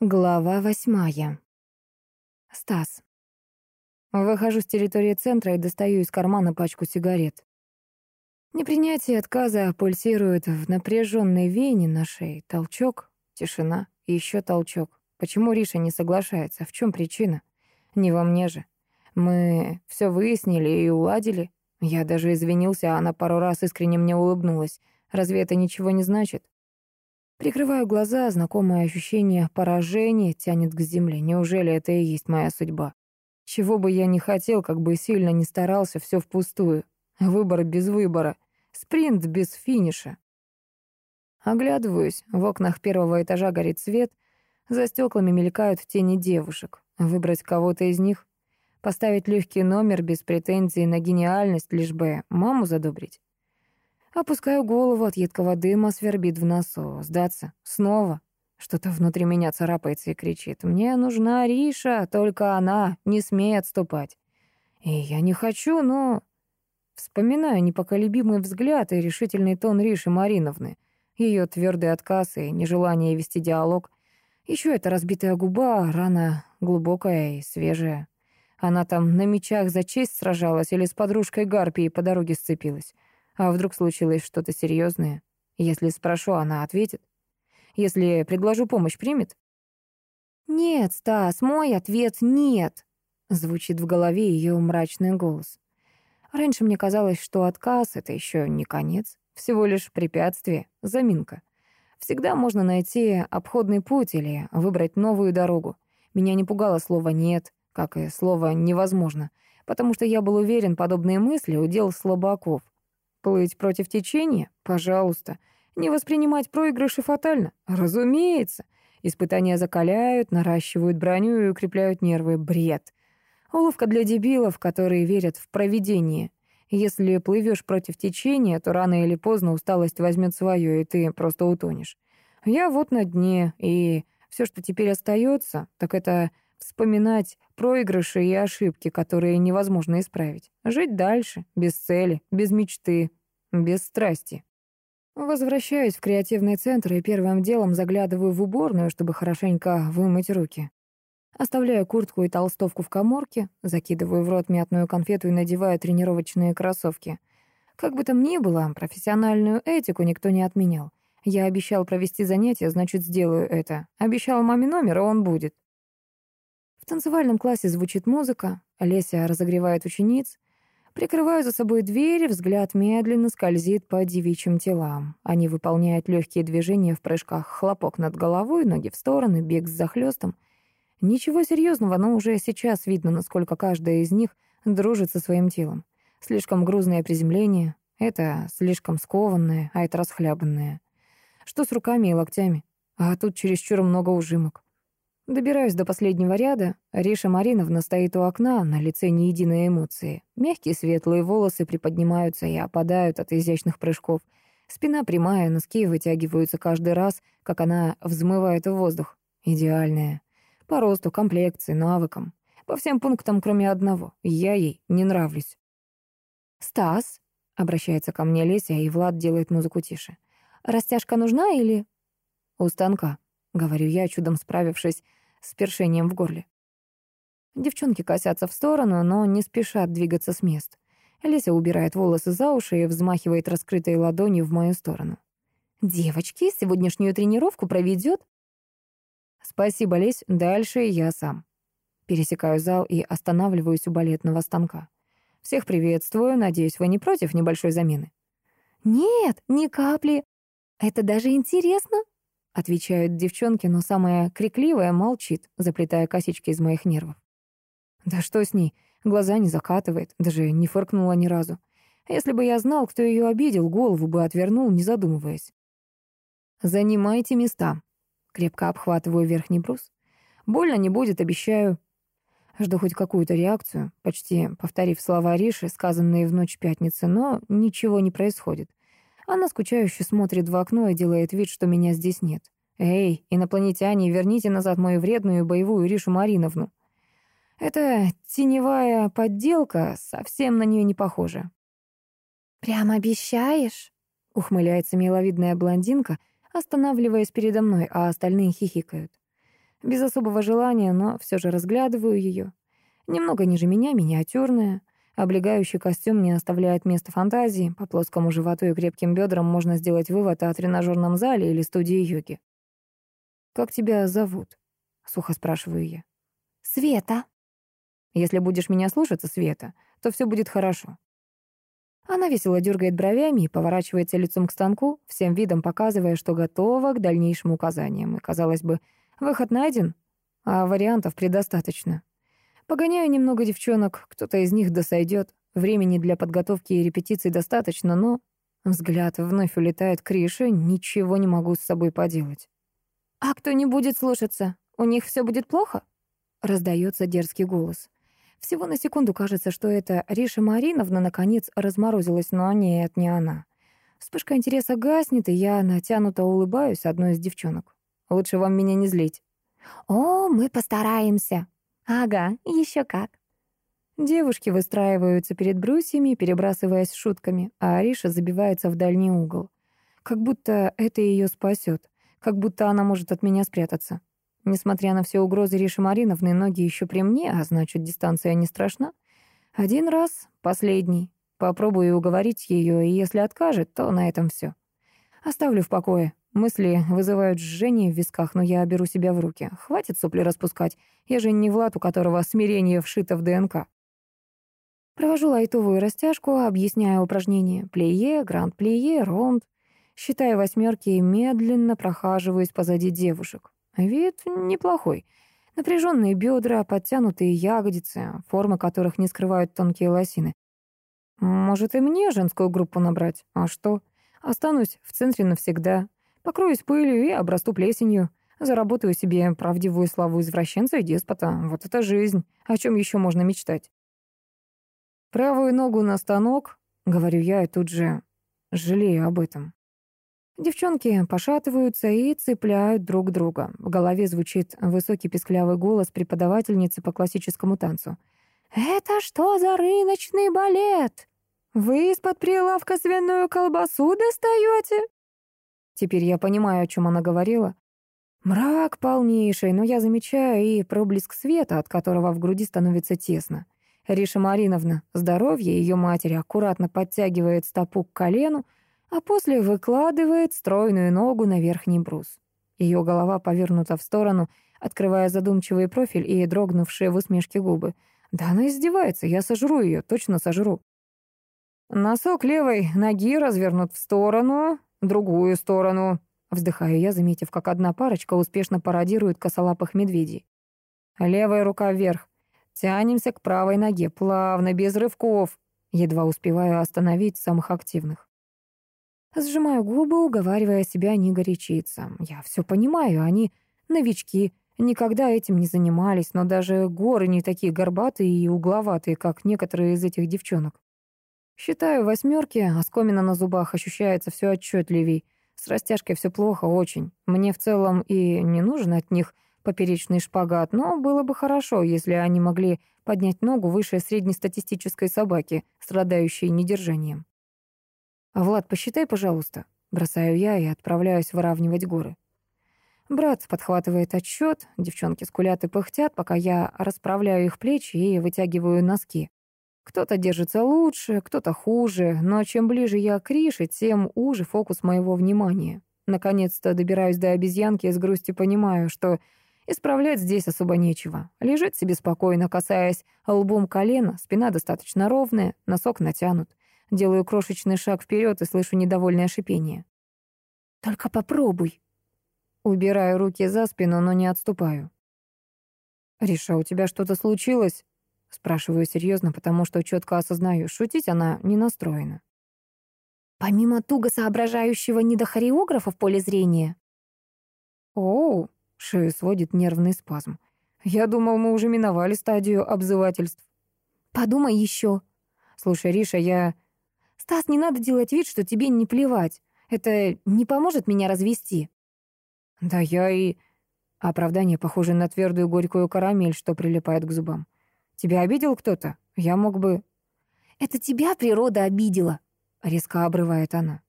Глава восьмая. Стас. Выхожу с территории центра и достаю из кармана пачку сигарет. Непринятие отказа пульсирует в напряженной вене на шее. Толчок, тишина еще толчок. Почему Риша не соглашается? В чем причина? Не во мне же. Мы все выяснили и уладили. Я даже извинился, а она пару раз искренне мне улыбнулась. Разве это ничего не значит? Прикрываю глаза, знакомое ощущение поражения тянет к земле. Неужели это и есть моя судьба? Чего бы я ни хотел, как бы сильно ни старался, все впустую. Выбор без выбора. Спринт без финиша. Оглядываюсь. В окнах первого этажа горит свет. За стеклами мелькают тени девушек. Выбрать кого-то из них? Поставить легкий номер без претензий на гениальность, лишь бы маму задобрить? Опускаю голову от едкого дыма, свербит в носу. Сдаться? Снова? Что-то внутри меня царапается и кричит. «Мне нужна Риша, только она, не смей отступать». И я не хочу, но... Вспоминаю непоколебимый взгляд и решительный тон Риши Мариновны, ее твердый отказ и нежелание вести диалог. Еще эта разбитая губа, рана глубокая и свежая. Она там на мечах за честь сражалась или с подружкой Гарпией по дороге сцепилась. А вдруг случилось что-то серьезное? Если спрошу, она ответит. Если предложу помощь, примет? «Нет, Стас, мой ответ — нет», — звучит в голове ее мрачный голос. Раньше мне казалось, что отказ — это еще не конец, всего лишь препятствие, заминка. Всегда можно найти обходный путь или выбрать новую дорогу. Меня не пугало слово «нет», как и слово «невозможно», потому что я был уверен, подобные мысли — удел слабаков — Плыть против течения? Пожалуйста. Не воспринимать проигрыши фатально? Разумеется. Испытания закаляют, наращивают броню и укрепляют нервы. Бред. Уловка для дебилов, которые верят в провидение. Если плывешь против течения, то рано или поздно усталость возьмет свое, и ты просто утонешь. Я вот на дне, и все, что теперь остается, так это вспоминать проигрыши и ошибки, которые невозможно исправить. Жить дальше, без цели, без мечты, без страсти. Возвращаюсь в креативный центр и первым делом заглядываю в уборную, чтобы хорошенько вымыть руки. Оставляю куртку и толстовку в коморке, закидываю в рот мятную конфету и надеваю тренировочные кроссовки. Как бы там ни было, профессиональную этику никто не отменял. Я обещал провести занятия, значит, сделаю это. Обещал маме номер, а он будет. В танцевальном классе звучит музыка, Леся разогревает учениц. Прикрываю за собой дверь, взгляд медленно скользит по девичьим телам. Они выполняют легкие движения в прыжках, хлопок над головой, ноги в стороны, бег с захлестом. Ничего серьезного, но уже сейчас видно, насколько каждая из них дружит со своим телом. Слишком грузное приземление, это слишком скованное, а это расхлябанное. Что с руками и локтями? А тут чересчур много ужимок. Добираюсь до последнего ряда. Риша Мариновна стоит у окна, на лице ни единой эмоции. Мягкие светлые волосы приподнимаются и опадают от изящных прыжков. Спина прямая, носки вытягиваются каждый раз, как она взмывает в воздух. Идеальная. По росту, комплекции, навыкам. По всем пунктам, кроме одного. Я ей не нравлюсь. «Стас?» — обращается ко мне Леся, и Влад делает музыку тише. «Растяжка нужна или...» «У станка», — говорю я, чудом справившись с першением в горле. Девчонки косятся в сторону, но не спешат двигаться с мест. Леся убирает волосы за уши и взмахивает раскрытой ладонью в мою сторону. «Девочки, сегодняшнюю тренировку проведет?» «Спасибо, Лесь, дальше я сам». Пересекаю зал и останавливаюсь у балетного станка. «Всех приветствую, надеюсь, вы не против небольшой замены?» «Нет, ни капли. Это даже интересно», Отвечают девчонки, но самая крикливая молчит, заплетая косички из моих нервов. Да что с ней? Глаза не закатывает, даже не фыркнула ни разу. Если бы я знал, кто ее обидел, голову бы отвернул, не задумываясь. «Занимайте места». Крепко обхватываю верхний брус. «Больно не будет, обещаю». Жду хоть какую-то реакцию, почти повторив слова Риши, сказанные в ночь пятницы, но ничего не происходит. Она скучающе смотрит в окно и делает вид, что меня здесь нет. «Эй, инопланетяне, верните назад мою вредную боевую Ришу Мариновну». Эта теневая подделка совсем на нее не похожа. «Прям обещаешь?» — ухмыляется миловидная блондинка, останавливаясь передо мной, а остальные хихикают. Без особого желания, но все же разглядываю ее. Немного ниже меня, миниатюрная. Облегающий костюм не оставляет места фантазии. По плоскому животу и крепким бедрам можно сделать вывод о тренажерном зале или студии йоги. «Как тебя зовут?» — сухо спрашиваю я. «Света». «Если будешь меня слушаться, Света, то все будет хорошо». Она весело дергает бровями и поворачивается лицом к станку, всем видом показывая, что готова к дальнейшим указаниям. И, казалось бы, выход найден, а вариантов предостаточно. Погоняю немного девчонок, кто-то из них досойдет. Времени для подготовки и репетиций достаточно, но... Взгляд вновь улетает к Рише, ничего не могу с собой поделать. «А кто не будет слушаться? У них все будет плохо?» Раздается дерзкий голос. Всего на секунду кажется, что это Риша Мариновна наконец разморозилась, но нет, не она. Вспышка интереса гаснет, и я натянуто улыбаюсь одной из девчонок. Лучше вам меня не злить. «О, мы постараемся». «Ага, еще как». Девушки выстраиваются перед брусьями, перебрасываясь шутками, а Ариша забивается в дальний угол. Как будто это ее спасет как будто она может от меня спрятаться. Несмотря на все угрозы Риши Мариновны, ноги еще при мне, а значит, дистанция не страшна. Один раз, последний. Попробую уговорить ее, и если откажет, то на этом все. Оставлю в покое. Мысли вызывают жжение в висках, но я беру себя в руки. Хватит сопли распускать. Я же не Влад, у которого смирение вшито в ДНК. Провожу лайтовую растяжку, объясняю упражнения. Плие, гранд-плие, ронд. Считая восьмерки и медленно прохаживаюсь позади девушек. Вид неплохой. Напряженные бедра, подтянутые ягодицы, формы которых не скрывают тонкие лосины. Может, и мне женскую группу набрать? А что? Останусь в центре навсегда. Покроюсь пылью и обрасту плесенью. Заработаю себе правдивую славу извращенца и деспота. Вот это жизнь. О чем еще можно мечтать? Правую ногу на станок, говорю я, и тут же жалею об этом. Девчонки пошатываются и цепляют друг друга. В голове звучит высокий песклявый голос преподавательницы по классическому танцу. «Это что за рыночный балет? Вы из-под прилавка свиную колбасу достаете?» Теперь я понимаю, о чем она говорила. Мрак полнейший, но я замечаю и проблеск света, от которого в груди становится тесно. Риша Мариновна, здоровье ее матери, аккуратно подтягивает стопу к колену, а после выкладывает стройную ногу на верхний брус. Ее голова повернута в сторону, открывая задумчивый профиль и дрогнувшие в усмешке губы. Да она издевается, я сожру ее, точно сожру. Носок левой ноги развернут в сторону, другую сторону. Вздыхаю я, заметив, как одна парочка успешно пародирует косолапых медведей. Левая рука вверх. Тянемся к правой ноге, плавно, без рывков. Едва успеваю остановить самых активных. Сжимаю губы, уговаривая себя не горячиться. Я все понимаю, они новички, никогда этим не занимались, но даже горы не такие горбатые и угловатые, как некоторые из этих девчонок. Считаю восьмерки, оскомина на зубах ощущается все отчетливей. С растяжкой все плохо очень. Мне в целом и не нужен от них поперечный шпагат, но было бы хорошо, если они могли поднять ногу выше среднестатистической собаки, страдающей недержанием. «Влад, посчитай, пожалуйста». Бросаю я и отправляюсь выравнивать горы. Брат подхватывает отсчет, девчонки скулят и пыхтят, пока я расправляю их плечи и вытягиваю носки. Кто-то держится лучше, кто-то хуже, но чем ближе я к Рише, тем уже фокус моего внимания. Наконец-то добираюсь до обезьянки и с грустью понимаю, что исправлять здесь особо нечего. Лежит себе спокойно, касаясь лбом колена, спина достаточно ровная, носок натянут. Делаю крошечный шаг вперед и слышу недовольное шипение. «Только попробуй». Убираю руки за спину, но не отступаю. «Риша, у тебя что-то случилось?» Спрашиваю серьезно, потому что четко осознаю, шутить она не настроена. «Помимо туго соображающего недохореографа в поле зрения?» «Оу!» — шею сводит нервный спазм. «Я думал, мы уже миновали стадию обзывательств». «Подумай еще». «Слушай, Риша, я «Стас, не надо делать вид, что тебе не плевать. Это не поможет меня развести». «Да я и...» Оправдание похоже на твердую горькую карамель, что прилипает к зубам. «Тебя обидел кто-то? Я мог бы...» «Это тебя природа обидела», — резко обрывает она.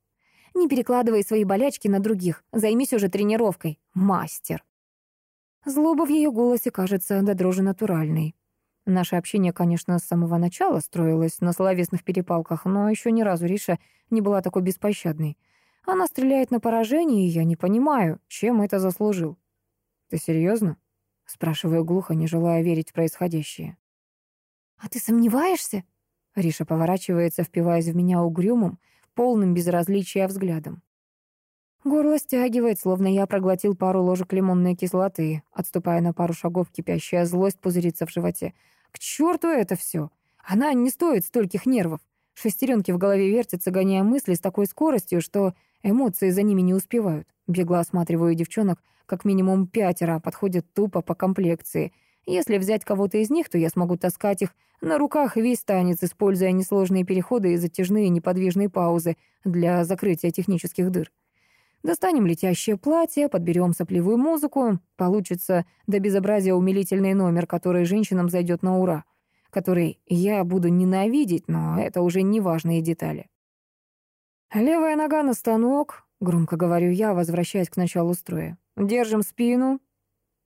«Не перекладывай свои болячки на других. Займись уже тренировкой, мастер». Злоба в ее голосе кажется до дрожи натуральной. Наше общение, конечно, с самого начала строилось на словесных перепалках, но еще ни разу Риша не была такой беспощадной. Она стреляет на поражение, и я не понимаю, чем это заслужил. «Ты серьезно? спрашиваю глухо, не желая верить в происходящее. «А ты сомневаешься?» Риша поворачивается, впиваясь в меня угрюмым, полным безразличия взглядом. Горло стягивает, словно я проглотил пару ложек лимонной кислоты. Отступая на пару шагов, кипящая злость пузырится в животе. К черту это все! Она не стоит стольких нервов. Шестеренки в голове вертятся, гоняя мысли с такой скоростью, что эмоции за ними не успевают. Бегло осматриваю девчонок, как минимум пятеро, подходят тупо по комплекции. Если взять кого-то из них, то я смогу таскать их на руках весь танец, используя несложные переходы и затяжные неподвижные паузы для закрытия технических дыр. Достанем летящее платье, подберем соплевую музыку. Получится до безобразия умилительный номер, который женщинам зайдет на ура который я буду ненавидеть, но это уже не важные детали. «Левая нога на станок», — громко говорю я, возвращаясь к началу строя. «Держим спину».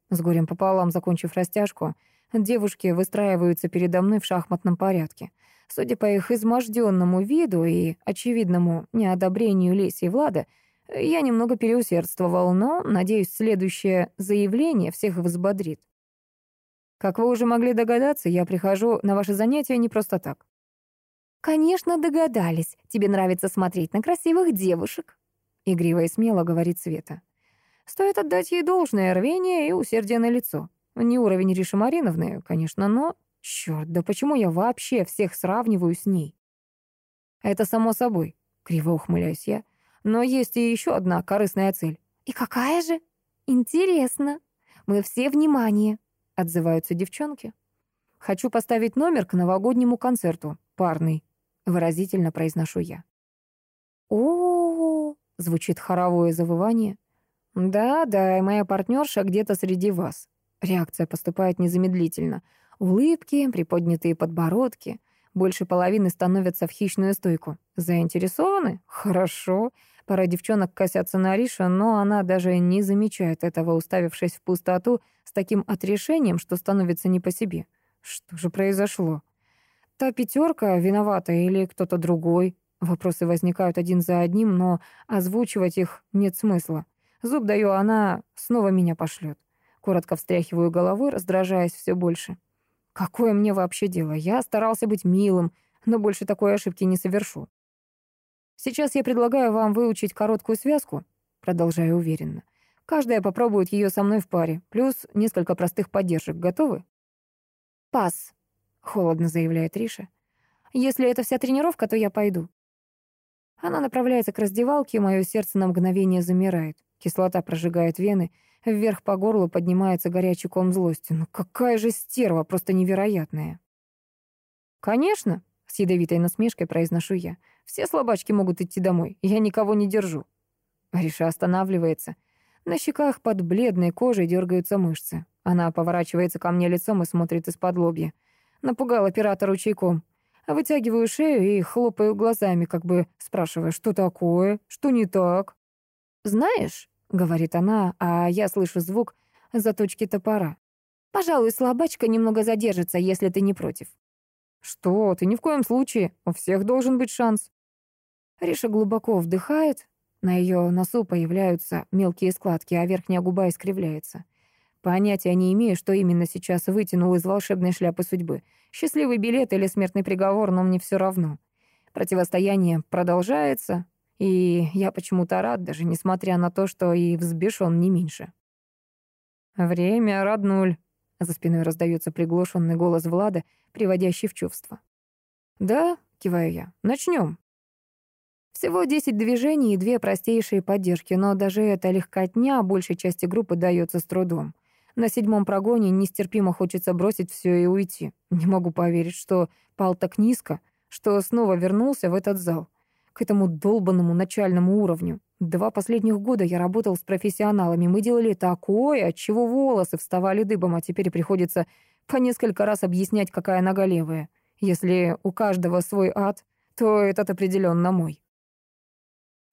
С горем пополам, закончив растяжку, девушки выстраиваются передо мной в шахматном порядке. Судя по их изможденному виду и очевидному неодобрению Леси и Влада, я немного переусердствовал, но, надеюсь, следующее заявление всех взбодрит. Как вы уже могли догадаться, я прихожу на ваши занятия не просто так. «Конечно, догадались. Тебе нравится смотреть на красивых девушек», — игриво и смело говорит Света. Стоит отдать ей должное рвение и усердие на лицо. Не уровень Риши Мариновны, конечно, но... Чёрт, да почему я вообще всех сравниваю с ней? Это само собой, криво ухмыляюсь я. Но есть и еще одна корыстная цель. И какая же? Интересно. Мы все внимание. — отзываются девчонки. «Хочу поставить номер к новогоднему концерту. Парный», — выразительно произношу я. о, -о, -о звучит хоровое завывание. «Да-да, моя партнерша где-то среди вас». Реакция поступает незамедлительно. Улыбки, приподнятые подбородки. Больше половины становятся в хищную стойку. Заинтересованы? Хорошо. Пара девчонок косятся на Риша, но она даже не замечает этого, уставившись в пустоту с таким отрешением, что становится не по себе. Что же произошло? Та пятерка виновата или кто-то другой? Вопросы возникают один за одним, но озвучивать их нет смысла. Зуб даю, она снова меня пошлет. Коротко встряхиваю головой, раздражаясь все больше. Какое мне вообще дело? Я старался быть милым, но больше такой ошибки не совершу. Сейчас я предлагаю вам выучить короткую связку, продолжаю уверенно. Каждая попробует ее со мной в паре, плюс несколько простых поддержек. Готовы? Пас, холодно заявляет Риша. Если это вся тренировка, то я пойду. Она направляется к раздевалке, и мое сердце на мгновение замирает. Кислота прожигает вены, вверх по горлу поднимается горячий ком злости. Ну какая же стерва, просто невероятная. «Конечно», — с ядовитой насмешкой произношу я, — все слабачки могут идти домой. Я никого не держу». Ариша останавливается. На щеках под бледной кожей дергаются мышцы. Она поворачивается ко мне лицом и смотрит из-под лобья. Напугал оператор ручейком. Вытягиваю шею и хлопаю глазами, как бы спрашивая, что такое, что не так. «Знаешь», — говорит она, а я слышу звук заточки топора. «Пожалуй, слабачка немного задержится, если ты не против». «Что ты, ни в коем случае. У всех должен быть шанс». Риша глубоко вдыхает, на ее носу появляются мелкие складки, а верхняя губа искривляется. Понятия не имею, что именно сейчас вытянул из волшебной шляпы судьбы. Счастливый билет или смертный приговор, но мне все равно. Противостояние продолжается, и я почему-то рад, даже несмотря на то, что и взбешен не меньше. «Время, роднуль», — за спиной раздается приглушенный голос Влада, приводящий в чувство. «Да», — киваю я, — «начнем». Всего 10 движений и две простейшие поддержки, но даже эта легкотня большей части группы дается с трудом. На седьмом прогоне нестерпимо хочется бросить все и уйти. Не могу поверить, что пал так низко, что снова вернулся в этот зал. К этому долбанному начальному уровню. Два последних года я работал с профессионалами. Мы делали такое, от чего волосы вставали дыбом, а теперь приходится по несколько раз объяснять, какая нога левая. Если у каждого свой ад, то этот определенно мой.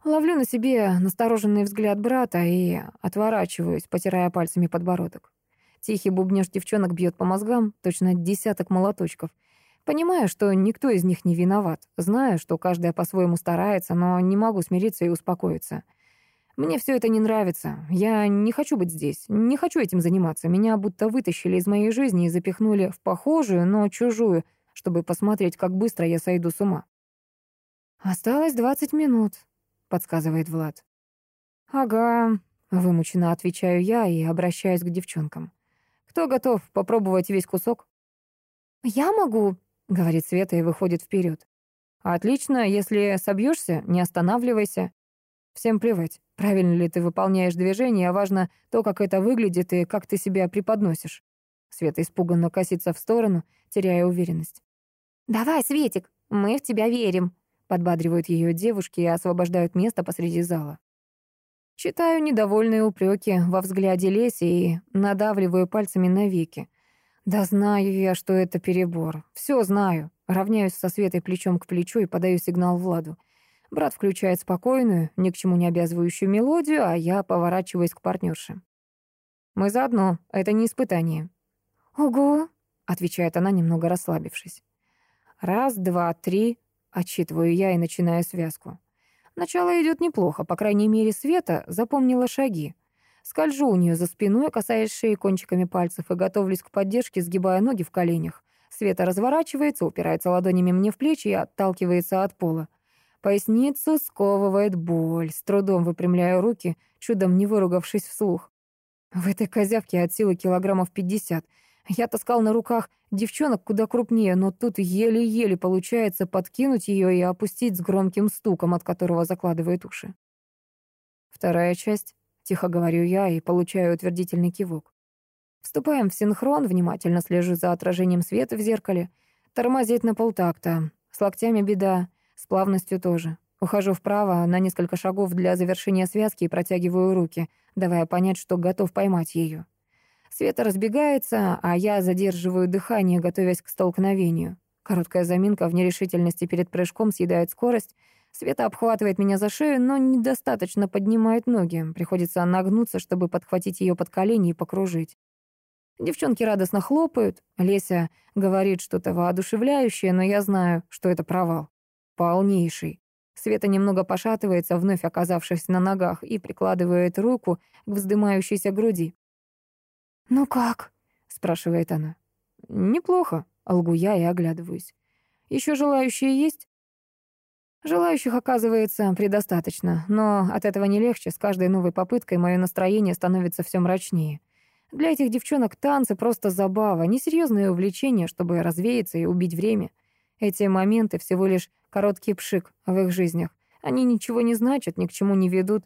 Ловлю на себе настороженный взгляд брата и отворачиваюсь, потирая пальцами подбородок. Тихий бубнеж девчонок бьет по мозгам, точно десяток молоточков. Понимаю, что никто из них не виноват. Знаю, что каждая по-своему старается, но не могу смириться и успокоиться. Мне все это не нравится. Я не хочу быть здесь. Не хочу этим заниматься. Меня будто вытащили из моей жизни и запихнули в похожую, но чужую, чтобы посмотреть, как быстро я сойду с ума. «Осталось двадцать минут», — подсказывает Влад. «Ага», — вымученно отвечаю я и обращаюсь к девчонкам. «Кто готов попробовать весь кусок?» «Я могу», — говорит Света и выходит вперед. «Отлично, если собьешься, не останавливайся. Всем плевать, правильно ли ты выполняешь движение, а важно то, как это выглядит и как ты себя преподносишь». Света испуганно косится в сторону, теряя уверенность. «Давай, Светик, мы в тебя верим», подбадривают ее девушки и освобождают место посреди зала. Читаю недовольные упреки во взгляде Леси и надавливаю пальцами на веки. Да знаю я, что это перебор. Все знаю. Равняюсь со Светой плечом к плечу и подаю сигнал Владу. Брат включает спокойную, ни к чему не обязывающую мелодию, а я поворачиваюсь к партнерше. «Мы заодно, это не испытание». «Ого», — отвечает она, немного расслабившись. «Раз, два, три», Отчитываю я и начинаю связку. Начало идет неплохо, по крайней мере, Света запомнила шаги. Скольжу у нее за спиной, касаясь шеи кончиками пальцев и готовлюсь к поддержке, сгибая ноги в коленях. Света разворачивается, упирается ладонями мне в плечи и отталкивается от пола. Поясницу сковывает боль. С трудом выпрямляю руки, чудом не выругавшись вслух. В этой козявке от силы килограммов пятьдесят. Я таскал на руках девчонок куда крупнее, но тут еле-еле получается подкинуть ее и опустить с громким стуком, от которого закладывает уши. Вторая часть. Тихо говорю я и получаю утвердительный кивок. Вступаем в синхрон, внимательно слежу за отражением света в зеркале. Тормозить на полтакта. С локтями беда, с плавностью тоже. Ухожу вправо на несколько шагов для завершения связки и протягиваю руки, давая понять, что готов поймать ее. Света разбегается, а я задерживаю дыхание, готовясь к столкновению. Короткая заминка в нерешительности перед прыжком съедает скорость. Света обхватывает меня за шею, но недостаточно поднимает ноги. Приходится нагнуться, чтобы подхватить ее под колени и покружить. Девчонки радостно хлопают. Леся говорит что-то воодушевляющее, но я знаю, что это провал. Полнейший. Света немного пошатывается, вновь оказавшись на ногах, и прикладывает руку к вздымающейся груди. «Ну как?» — спрашивает она. «Неплохо», — лгу я и оглядываюсь. «Еще желающие есть?» Желающих, оказывается, предостаточно, но от этого не легче. С каждой новой попыткой мое настроение становится все мрачнее. Для этих девчонок танцы просто забава, несерьезное увлечение, чтобы развеяться и убить время. Эти моменты всего лишь короткий пшик в их жизнях. Они ничего не значат, ни к чему не ведут.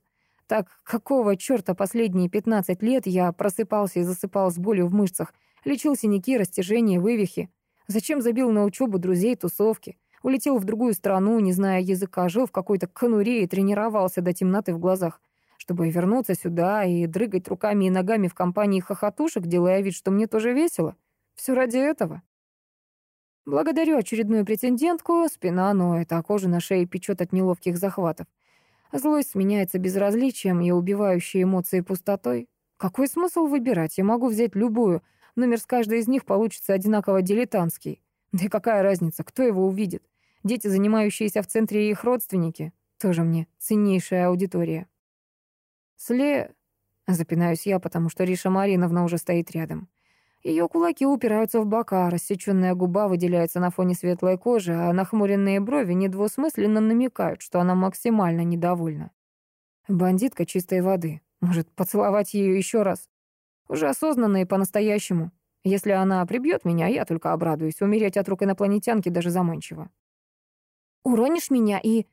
Так какого черта последние 15 лет я просыпался и засыпал с болью в мышцах, лечил синяки, растяжения, вывихи? Зачем забил на учебу друзей, тусовки? Улетел в другую страну, не зная языка, жил в какой-то конуре и тренировался до темноты в глазах, чтобы вернуться сюда и дрыгать руками и ногами в компании хохотушек, делая вид, что мне тоже весело. Все ради этого. Благодарю очередную претендентку, спина ноет, а кожа на шее печет от неловких захватов. Злость сменяется безразличием и убивающей эмоции пустотой. Какой смысл выбирать? Я могу взять любую. Номер с каждой из них получится одинаково дилетантский. Да и какая разница, кто его увидит? Дети, занимающиеся в центре, и их родственники. Тоже мне ценнейшая аудитория. Сле... Запинаюсь я, потому что Риша Мариновна уже стоит рядом. Ее кулаки упираются в бока, рассеченная губа выделяется на фоне светлой кожи, а нахмуренные брови недвусмысленно намекают, что она максимально недовольна. Бандитка чистой воды. Может, поцеловать ее еще раз? Уже осознанно и по-настоящему. Если она прибьет меня, я только обрадуюсь. Умереть от рук инопланетянки даже заманчиво. «Уронишь меня и...»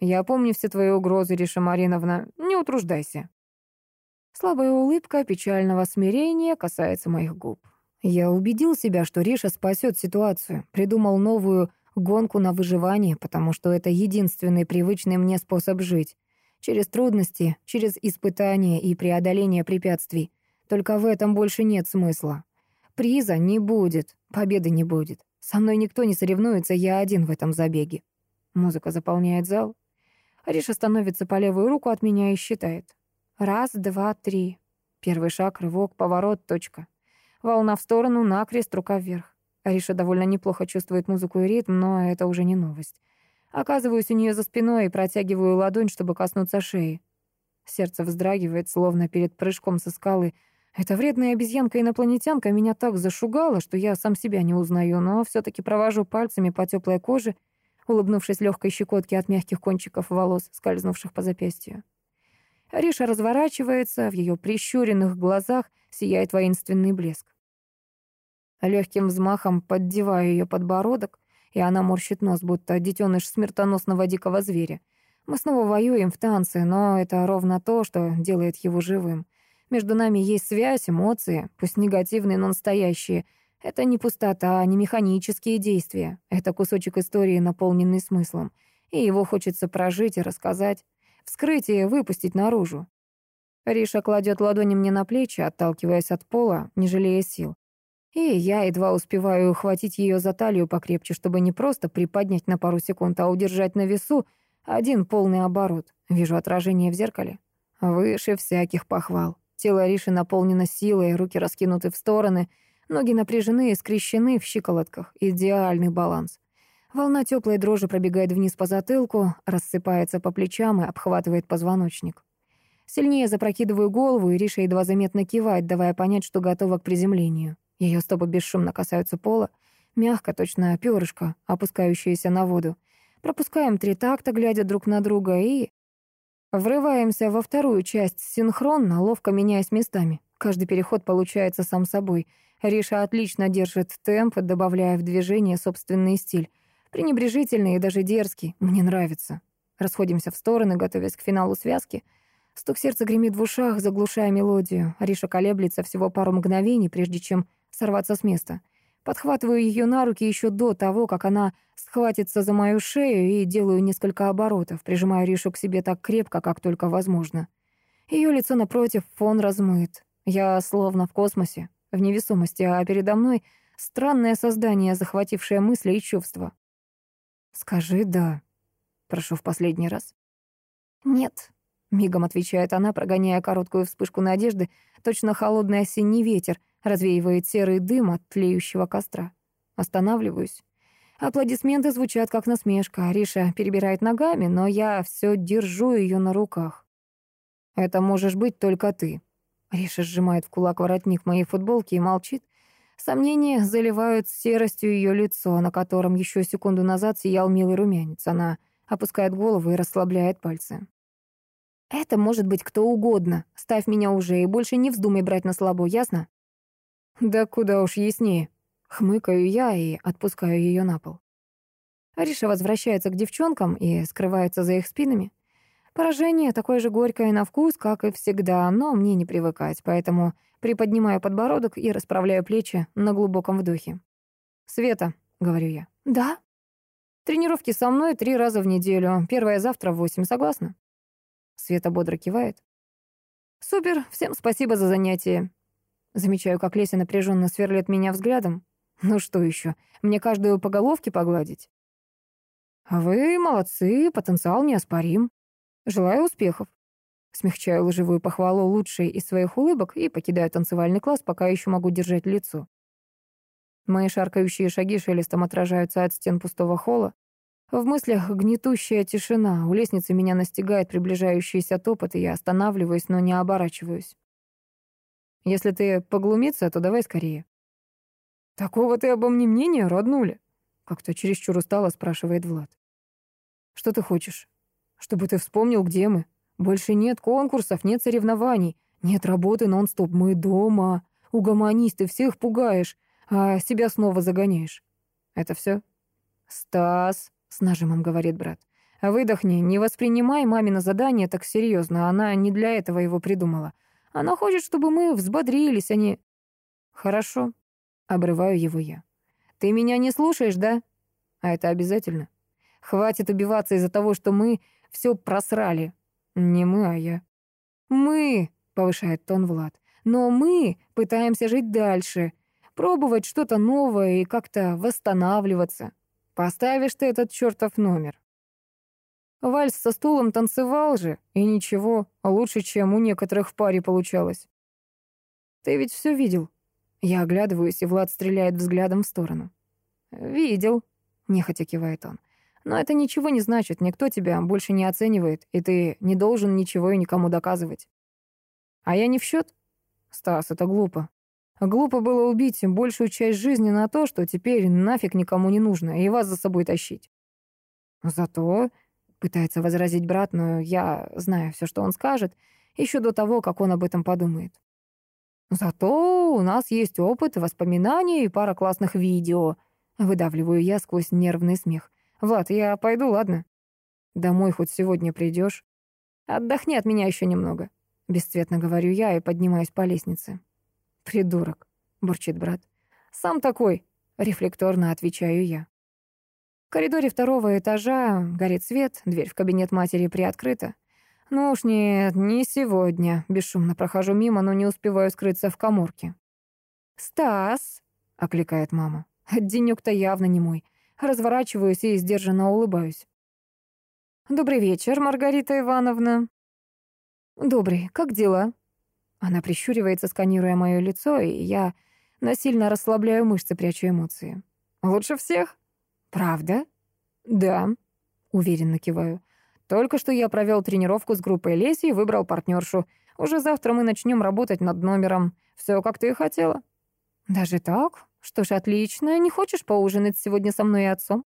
«Я помню все твои угрозы, Риша Мариновна. Не утруждайся». Слабая улыбка печального смирения касается моих губ. Я убедил себя, что Риша спасет ситуацию, придумал новую гонку на выживание, потому что это единственный привычный мне способ жить. Через трудности, через испытания и преодоление препятствий. Только в этом больше нет смысла. Приза не будет, победы не будет. Со мной никто не соревнуется, я один в этом забеге. Музыка заполняет зал. Риша становится по левую руку от меня и считает. Раз, два, три. Первый шаг, рывок, поворот, точка. Волна в сторону, накрест, рука вверх. Ариша довольно неплохо чувствует музыку и ритм, но это уже не новость. Оказываюсь у нее за спиной и протягиваю ладонь, чтобы коснуться шеи. Сердце вздрагивает, словно перед прыжком со скалы. Эта вредная обезьянка-инопланетянка меня так зашугала, что я сам себя не узнаю, но все таки провожу пальцами по теплой коже, улыбнувшись легкой щекотке от мягких кончиков волос, скользнувших по запястью. Ариша разворачивается, в ее прищуренных глазах сияет воинственный блеск. Легким взмахом поддеваю ее подбородок, и она морщит нос, будто детеныш смертоносного дикого зверя. Мы снова воюем в танце, но это ровно то, что делает его живым. Между нами есть связь, эмоции, пусть негативные, но настоящие. Это не пустота, не механические действия. Это кусочек истории, наполненный смыслом. И его хочется прожить и рассказать, вскрыть и выпустить наружу. Риша кладет ладони мне на плечи, отталкиваясь от пола, не жалея сил. И я едва успеваю ухватить ее за талию покрепче, чтобы не просто приподнять на пару секунд, а удержать на весу один полный оборот. Вижу отражение в зеркале. Выше всяких похвал. Тело Риши наполнено силой, руки раскинуты в стороны, ноги напряжены и скрещены в щиколотках. Идеальный баланс. Волна теплой дрожи пробегает вниз по затылку, рассыпается по плечам и обхватывает позвоночник. Сильнее запрокидываю голову, и Риша едва заметно кивает, давая понять, что готова к приземлению. Ее стопы бесшумно касаются пола, мягко, точно перышко, опускающееся на воду. Пропускаем три такта, глядя друг на друга, и... Врываемся во вторую часть синхронно, ловко меняясь местами. Каждый переход получается сам собой. Риша отлично держит темп, добавляя в движение собственный стиль. Пренебрежительный и даже дерзкий. Мне нравится. Расходимся в стороны, готовясь к финалу связки — Стук сердца гремит в ушах, заглушая мелодию. Ариша колеблется всего пару мгновений, прежде чем сорваться с места. Подхватываю ее на руки еще до того, как она схватится за мою шею и делаю несколько оборотов, прижимаю Ришу к себе так крепко, как только возможно. Ее лицо напротив, фон размыт. Я словно в космосе, в невесомости, а передо мной странное создание, захватившее мысли и чувства. «Скажи «да», — прошу в последний раз. «Нет», Мигом отвечает она, прогоняя короткую вспышку надежды. Точно холодный осенний ветер развеивает серый дым от тлеющего костра. Останавливаюсь. Аплодисменты звучат как насмешка. Риша перебирает ногами, но я все держу ее на руках. «Это можешь быть только ты». Риша сжимает в кулак воротник моей футболки и молчит. Сомнения заливают серостью ее лицо, на котором еще секунду назад сиял милый румянец. Она опускает голову и расслабляет пальцы. Это может быть кто угодно. Ставь меня уже и больше не вздумай брать на слабо, ясно? Да куда уж яснее. Хмыкаю я и отпускаю ее на пол. Ариша возвращается к девчонкам и скрывается за их спинами. Поражение такое же горькое на вкус, как и всегда, но мне не привыкать, поэтому приподнимаю подбородок и расправляю плечи на глубоком вдохе. «Света», — говорю я. «Да?» «Тренировки со мной три раза в неделю. Первая завтра в восемь, согласна?» Света бодро кивает. «Супер, всем спасибо за занятие». Замечаю, как Леся напряженно сверлит меня взглядом. Ну что еще, мне каждую по головке погладить? «Вы молодцы, потенциал неоспорим. Желаю успехов». Смягчаю лживую похвалу лучшей из своих улыбок и покидаю танцевальный класс, пока еще могу держать лицо. Мои шаркающие шаги шелестом отражаются от стен пустого холла. В мыслях гнетущая тишина. У лестницы меня настигает приближающийся топот, и я останавливаюсь, но не оборачиваюсь. Если ты поглумиться, то давай скорее. Такого ты обо мне мнения, роднули? Как-то чересчур устало спрашивает Влад. Что ты хочешь? Чтобы ты вспомнил, где мы. Больше нет конкурсов, нет соревнований, нет работы нон-стоп. Мы дома. Угомонись, ты всех пугаешь, а себя снова загоняешь. Это все? Стас, — с нажимом говорит брат. «Выдохни, не воспринимай мамино задание так серьезно, она не для этого его придумала. Она хочет, чтобы мы взбодрились, а не...» «Хорошо», — обрываю его я. «Ты меня не слушаешь, да?» «А это обязательно. Хватит убиваться из-за того, что мы все просрали. Не мы, а я». «Мы», — повышает тон Влад, «но мы пытаемся жить дальше, пробовать что-то новое и как-то восстанавливаться. Поставишь ты этот чертов номер. Вальс со стулом танцевал же, и ничего, лучше, чем у некоторых в паре получалось. Ты ведь все видел. Я оглядываюсь, и Влад стреляет взглядом в сторону. «Видел», — нехотя кивает он. «Но это ничего не значит, никто тебя больше не оценивает, и ты не должен ничего и никому доказывать». «А я не в счет?» «Стас, это глупо. Глупо было убить большую часть жизни на то, что теперь нафиг никому не нужно, и вас за собой тащить». «Зато...» — пытается возразить брат, но я знаю все, что он скажет, еще до того, как он об этом подумает. «Зато у нас есть опыт, воспоминания и пара классных видео», — выдавливаю я сквозь нервный смех. «Влад, я пойду, ладно? Домой хоть сегодня придешь. Отдохни от меня еще немного», — бесцветно говорю я и поднимаюсь по лестнице. «Придурок», — бурчит брат. «Сам такой», — рефлекторно отвечаю я. В коридоре второго этажа горит свет, дверь в кабинет матери приоткрыта. Ну уж нет, не сегодня. Бесшумно прохожу мимо, но не успеваю скрыться в коморке. «Стас!» — окликает мама. Денёк-то явно не мой. Разворачиваюсь и сдержанно улыбаюсь. «Добрый вечер, Маргарита Ивановна». «Добрый. Как дела?» Она прищуривается, сканируя мое лицо, и я насильно расслабляю мышцы, прячу эмоции. «Лучше всех?» «Правда?» «Да», — уверенно киваю. Только что я провел тренировку с группой Леси и выбрал партнершу. Уже завтра мы начнем работать над номером. Все, как ты и хотела». «Даже так? Что ж, отлично. Не хочешь поужинать сегодня со мной и отцом?»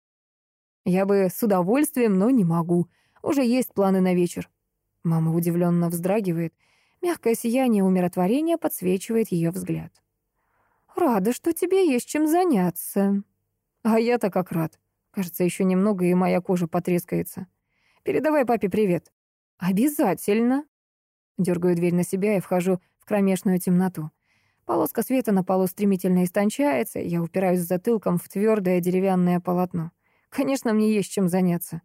«Я бы с удовольствием, но не могу. Уже есть планы на вечер». Мама удивленно вздрагивает. Мягкое сияние умиротворения подсвечивает ее взгляд. «Рада, что тебе есть чем заняться». «А я-то как рад. Кажется, еще немного, и моя кожа потрескается». Передавай папе привет». «Обязательно». Дергаю дверь на себя и вхожу в кромешную темноту. Полоска света на полу стремительно истончается, я упираюсь затылком в твердое деревянное полотно. Конечно, мне есть чем заняться.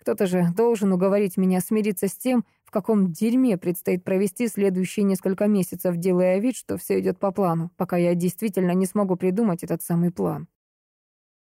Кто-то же должен уговорить меня смириться с тем, в каком дерьме предстоит провести следующие несколько месяцев, делая вид, что все идет по плану, пока я действительно не смогу придумать этот самый план.